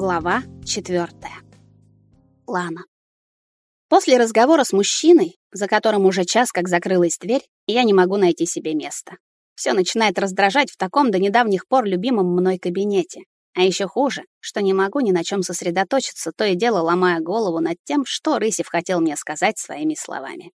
Глава четвертая. Лана. После разговора с мужчиной, за которым уже час как закрылась дверь, я не могу найти себе места. Все начинает раздражать в таком до недавних пор любимом мной кабинете. А еще хуже, что не могу ни на чем сосредоточиться, то и дело ломая голову над тем, что Рысев хотел мне сказать своими словами.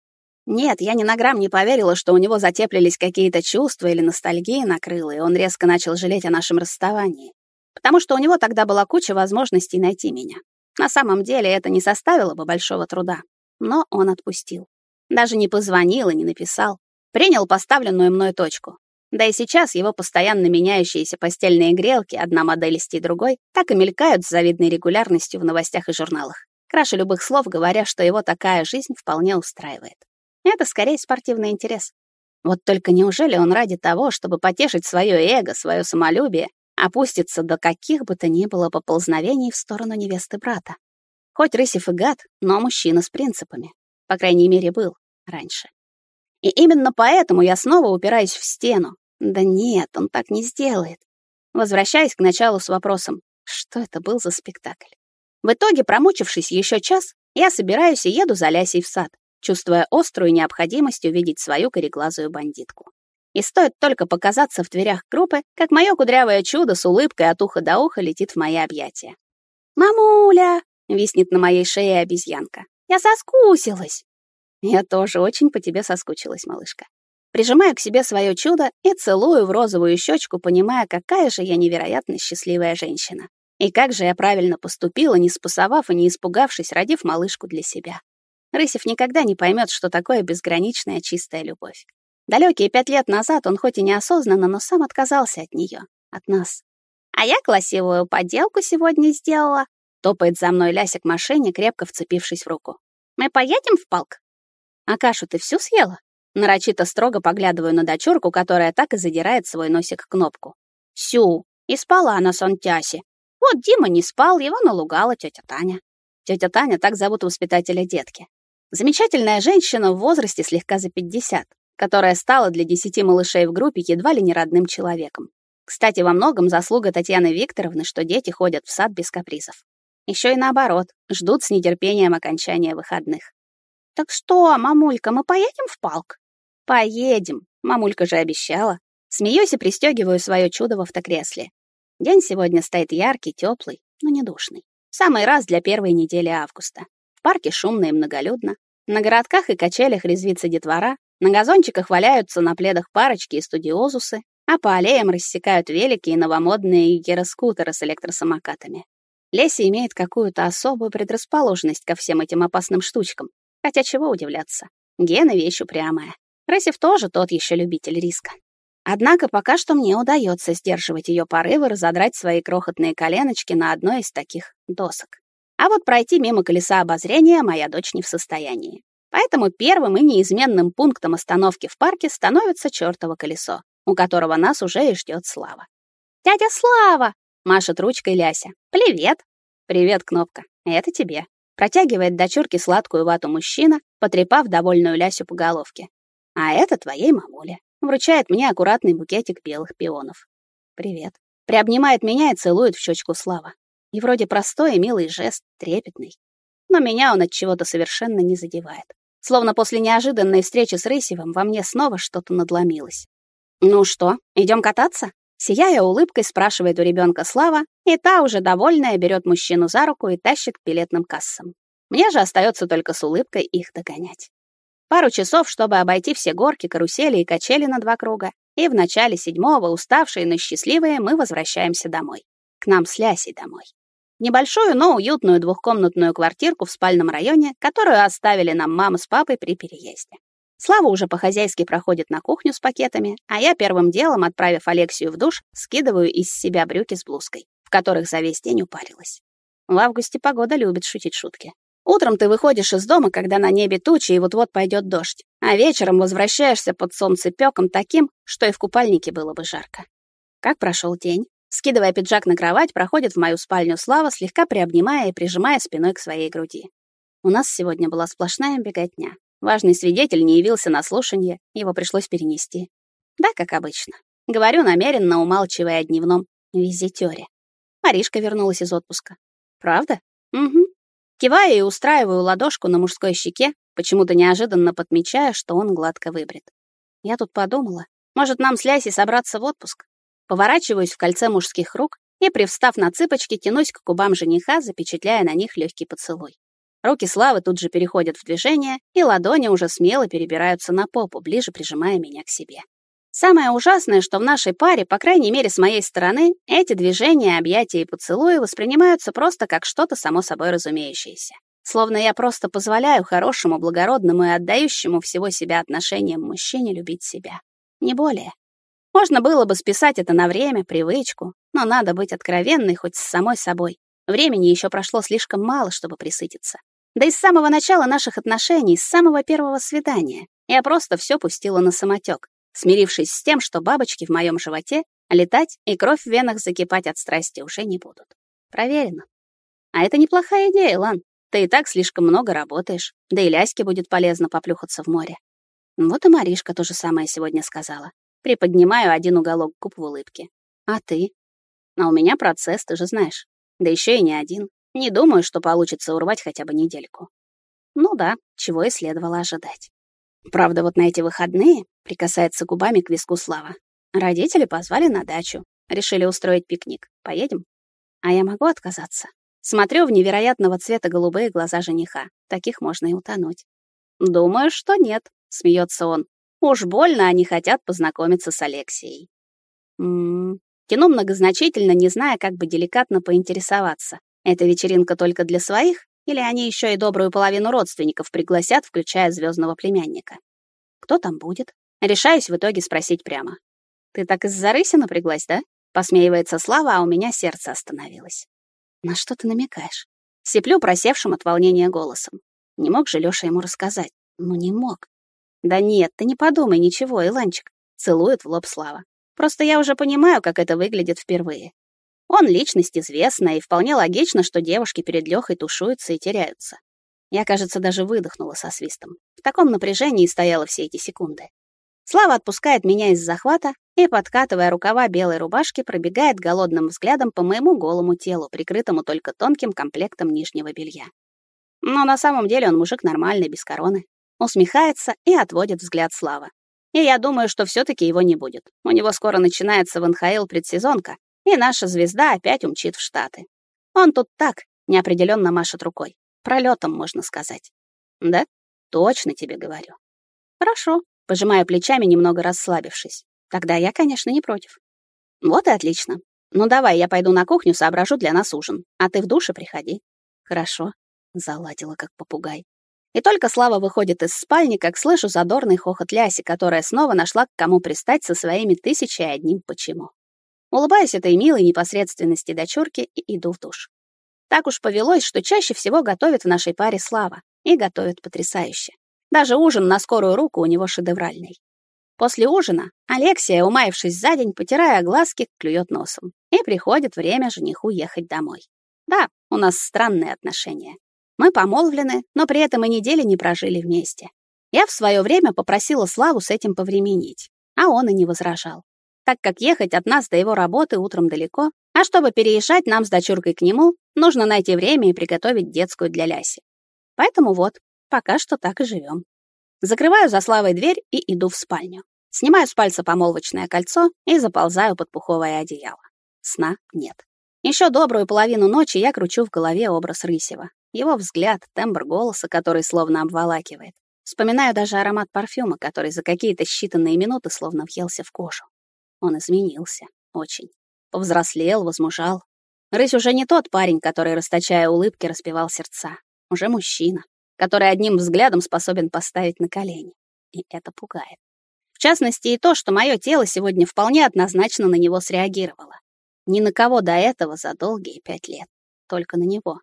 Нет, я ни на грамм не поверила, что у него затеплились какие-то чувства или ностальгия накрыла, и он резко начал жалеть о нашем расставании потому что у него тогда была куча возможностей найти меня. На самом деле это не составило бы большого труда, но он отпустил. Даже не позвонил и не написал. Принял поставленную мной точку. Да и сейчас его постоянно меняющиеся постельные грелки, одна моделисти другой, так и мелькают с завидной регулярностью в новостях и журналах. Краше любых слов, говоря, что его такая жизнь вполне устраивает. Это скорее спортивный интерес. Вот только неужели он ради того, чтобы потешить свое эго, свое самолюбие, опустится до каких бы то ни было поползновений в сторону невесты брата. Хоть Рысев и гад, но мужчина с принципами. По крайней мере, был раньше. И именно поэтому я снова упираюсь в стену. Да нет, он так не сделает. Возвращаясь к началу с вопросом, что это был за спектакль. В итоге, промучившись еще час, я собираюсь и еду за Лясей в сад, чувствуя острую необходимость увидеть свою кореглазую бандитку. И стоит только показаться в дверях группы, как мое кудрявое чудо с улыбкой от уха до уха летит в мои объятия. «Мамуля!» — виснет на моей шее обезьянка. «Я соскучилась!» «Я тоже очень по тебе соскучилась, малышка». Прижимаю к себе свое чудо и целую в розовую щечку, понимая, какая же я невероятно счастливая женщина. И как же я правильно поступила, не спасовав и не испугавшись, родив малышку для себя. Рысев никогда не поймет, что такое безграничная чистая любовь. Далекие пять лет назад он хоть и неосознанно, но сам отказался от нее, от нас. А я красивую поделку сегодня сделала. Топает за мной Ляся к машине, крепко вцепившись в руку. Мы поедем в полк? А кашу ты всю съела? Нарочито строго поглядываю на дочурку, которая так и задирает свой носик кнопку. Всю. И спала на сонтясе. Вот Дима не спал, его налугала тетя Таня. Тетя Таня, так зовут воспитателя детки. Замечательная женщина в возрасте слегка за 50 которая стала для десяти малышей в группе едва ли не родным человеком. Кстати, во многом заслуга Татьяны Викторовны, что дети ходят в сад без капризов. Еще и наоборот, ждут с нетерпением окончания выходных. «Так что, мамулька, мы поедем в палк?» «Поедем», — мамулька же обещала. Смеюсь и пристегиваю свое чудо в автокресле. День сегодня стоит яркий, теплый, но не душный. Самый раз для первой недели августа. В парке шумно и многолюдно. На городках и качелях резвится детвора, на газончиках валяются на пледах парочки и студиозусы, а по аллеям рассекают велики и новомодные гироскутеры с электросамокатами. Леся имеет какую-то особую предрасположенность ко всем этим опасным штучкам. Хотя чего удивляться. Гена — вещь упрямая. Рысев тоже тот еще любитель риска. Однако пока что мне удается сдерживать ее порывы разодрать свои крохотные коленочки на одной из таких досок. А вот пройти мимо колеса обозрения моя дочь не в состоянии. Поэтому первым и неизменным пунктом остановки в парке становится чёртово колесо, у которого нас уже и ждет Слава. «Дядя Слава!» — машет ручкой Ляся. «Привет!» «Привет, Кнопка. Это тебе». Протягивает дочурке сладкую вату мужчина, потрепав довольную Лясю по головке. «А это твоей мамуле». Вручает мне аккуратный букетик белых пионов. «Привет». Приобнимает меня и целует в щечку Слава. И вроде простой и милый жест, трепетный. Но меня он от чего-то совершенно не задевает. Словно после неожиданной встречи с Рысевым во мне снова что-то надломилось. «Ну что, идем кататься?» Сияя улыбкой, спрашивает у ребенка Слава, и та, уже довольная, берет мужчину за руку и тащит к билетным кассам. Мне же остается только с улыбкой их догонять. Пару часов, чтобы обойти все горки, карусели и качели на два круга, и в начале седьмого, уставшие, но счастливые, мы возвращаемся домой. К нам с Лясей домой. Небольшую, но уютную двухкомнатную квартирку в спальном районе, которую оставили нам мама с папой при переезде. Слава уже по-хозяйски проходит на кухню с пакетами, а я первым делом, отправив Алексию в душ, скидываю из себя брюки с блузкой, в которых за весь день упарилась. В августе погода любит шутить шутки. Утром ты выходишь из дома, когда на небе тучи и вот-вот пойдет дождь, а вечером возвращаешься под солнцепёком таким, что и в купальнике было бы жарко. Как прошел день? Скидывая пиджак на кровать, проходит в мою спальню Слава, слегка приобнимая и прижимая спиной к своей груди. У нас сегодня была сплошная беготня. Важный свидетель не явился на слушание, его пришлось перенести. Да, как обычно. Говорю намеренно, умалчивая о дневном визитёре. Маришка вернулась из отпуска. Правда? Угу. Киваю и устраиваю ладошку на мужской щеке, почему-то неожиданно подмечая, что он гладко выбрит. Я тут подумала, может, нам с Ляси собраться в отпуск? Поворачиваюсь в кольце мужских рук и, привстав на цыпочки, тянусь к губам жениха, запечатляя на них легкий поцелуй. Руки Славы тут же переходят в движение, и ладони уже смело перебираются на попу, ближе прижимая меня к себе. Самое ужасное, что в нашей паре, по крайней мере с моей стороны, эти движения, объятия и поцелуи воспринимаются просто как что-то само собой разумеющееся. Словно я просто позволяю хорошему, благородному и отдающему всего себя отношениям мужчине любить себя. Не более. Можно было бы списать это на время, привычку, но надо быть откровенной хоть с самой собой. Времени еще прошло слишком мало, чтобы присытиться. Да и с самого начала наших отношений, с самого первого свидания, я просто все пустила на самотек, смирившись с тем, что бабочки в моем животе летать и кровь в венах закипать от страсти уже не будут. Проверено. А это неплохая идея, Лан. Ты и так слишком много работаешь, да и Ляське будет полезно поплюхаться в море. Вот и Маришка то же самое сегодня сказала. Приподнимаю один уголок губ в улыбке. А ты? А у меня процесс, ты же знаешь. Да еще и не один. Не думаю, что получится урвать хотя бы недельку. Ну да, чего и следовало ожидать. Правда, вот на эти выходные прикасается губами к виску Слава. Родители позвали на дачу. Решили устроить пикник. Поедем? А я могу отказаться? Смотрю в невероятного цвета голубые глаза жениха. Таких можно и утонуть. Думаю, что нет, смеется он. Уж больно они хотят познакомиться с Алексеей. М -м -м. Тяну многозначительно, не зная, как бы деликатно поинтересоваться. Эта вечеринка только для своих или они еще и добрую половину родственников пригласят, включая звездного племянника? Кто там будет? Решаюсь в итоге спросить прямо. Ты так из-за рыси напряглась, да? Посмеивается Слава, а у меня сердце остановилось. На что ты намекаешь? Сиплю просевшим от волнения голосом. Не мог же Лёша ему рассказать? Ну, не мог. Да нет, ты не подумай ничего, Иланчик. Целует в лоб Слава. Просто я уже понимаю, как это выглядит впервые. Он личность известная, и вполне логично, что девушки перед Лёхой тушуются и теряются. Я, кажется, даже выдохнула со свистом. В таком напряжении стояла все эти секунды. Слава отпускает меня из захвата и, подкатывая рукава белой рубашки, пробегает голодным взглядом по моему голому телу, прикрытому только тонким комплектом нижнего белья. Но на самом деле он мужик нормальный, без короны. Усмехается и отводит взгляд Слава. И я думаю, что все таки его не будет. У него скоро начинается в НХЛ предсезонка, и наша звезда опять умчит в Штаты. Он тут так, неопределенно машет рукой. Пролетом, можно сказать. Да? Точно тебе говорю. Хорошо, пожимая плечами, немного расслабившись. Тогда я, конечно, не против. Вот и отлично. Ну давай, я пойду на кухню, соображу для нас ужин. А ты в душе приходи. Хорошо, заладила как попугай. И только Слава выходит из спальни, как слышу задорный хохот Ляси, которая снова нашла к кому пристать со своими тысячей и одним почему. Улыбаюсь этой милой непосредственности дочурки и иду в душ. Так уж повелось, что чаще всего готовит в нашей паре Слава. И готовит потрясающе. Даже ужин на скорую руку у него шедевральный. После ужина Алексия, умаившись за день, потирая глазки, клюет носом. И приходит время жениху ехать домой. Да, у нас странные отношения. Мы помолвлены, но при этом и недели не прожили вместе. Я в свое время попросила Славу с этим повременить, а он и не возражал так как ехать от нас до его работы утром далеко, а чтобы переезжать нам с дочуркой к нему, нужно найти время и приготовить детскую для Ляси. Поэтому вот, пока что так и живем. Закрываю за Славой дверь и иду в спальню. Снимаю с пальца помолвочное кольцо и заползаю под пуховое одеяло. Сна нет. Еще добрую половину ночи я кручу в голове образ Рысева. Его взгляд, тембр голоса, который словно обволакивает. Вспоминаю даже аромат парфюма, который за какие-то считанные минуты словно въелся в кожу. Он изменился. Очень. Повзрослел, возмужал. Рысь уже не тот парень, который, расточая улыбки, распевал сердца. Уже мужчина, который одним взглядом способен поставить на колени. И это пугает. В частности, и то, что мое тело сегодня вполне однозначно на него среагировало. Ни на кого до этого за долгие пять лет. Только на него.